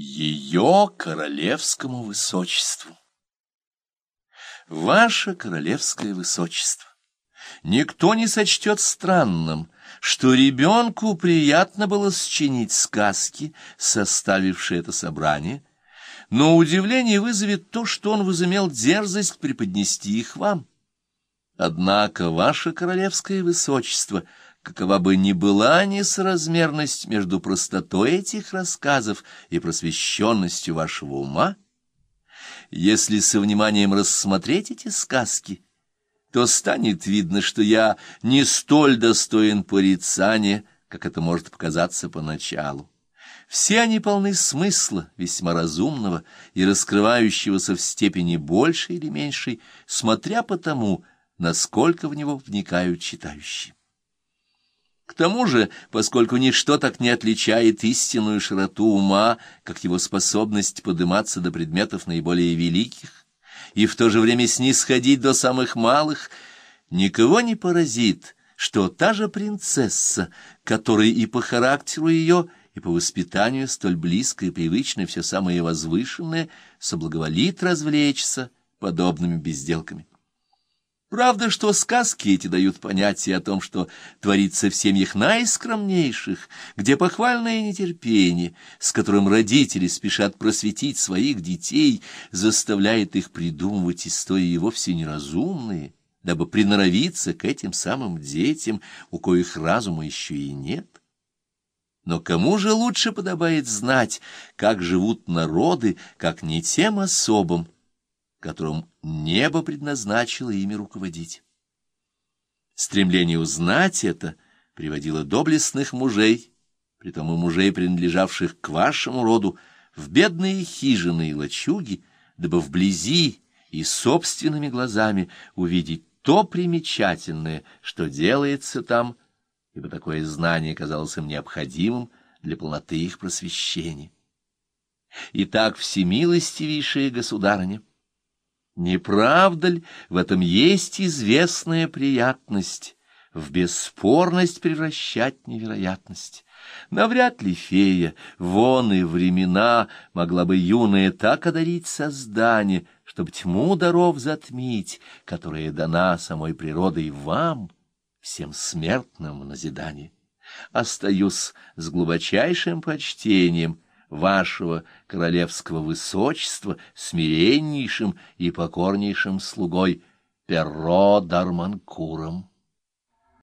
Ее королевскому высочеству. Ваше королевское высочество, никто не сочтет странным, что ребенку приятно было счинить сказки, составившие это собрание, но удивление вызовет то, что он возымел дерзость преподнести их вам. Однако ваше королевское высочество — какова бы ни была несоразмерность между простотой этих рассказов и просвещенностью вашего ума, если со вниманием рассмотреть эти сказки, то станет видно, что я не столь достоин порицания, как это может показаться поначалу. Все они полны смысла, весьма разумного и раскрывающегося в степени большей или меньшей, смотря по тому, насколько в него вникают читающие. К тому же, поскольку ничто так не отличает истинную широту ума, как его способность подниматься до предметов наиболее великих, и в то же время снисходить до самых малых, никого не поразит, что та же принцесса, которой и по характеру ее, и по воспитанию столь близко и привычно все самое возвышенное, соблаговолит развлечься подобными безделками. Правда, что сказки эти дают понятие о том, что творится в семьях наискромнейших, где похвальное нетерпение, с которым родители спешат просветить своих детей, заставляет их придумывать истории вовсе неразумные, дабы приноровиться к этим самым детям, у коих разума еще и нет. Но кому же лучше подобает знать, как живут народы, как не тем особым, которым небо предназначило ими руководить. Стремление узнать это приводило доблестных мужей, притом и мужей, принадлежавших к вашему роду, в бедные хижины и лачуги, дабы вблизи и собственными глазами увидеть то примечательное, что делается там, ибо такое знание казалось им необходимым для полноты их просвещения. Итак, всемилостивейшая государыня, не правда ли, в этом есть известная приятность, в бесспорность превращать невероятность? Навряд ли фея, вон и времена, могла бы юная так одарить создание, чтобы тьму даров затмить, которая дана самой природой вам, всем смертным в назидание. Остаюсь с глубочайшим почтением — вашего королевского высочества смиреннейшим и покорнейшим слугой Перро Дарманкуром.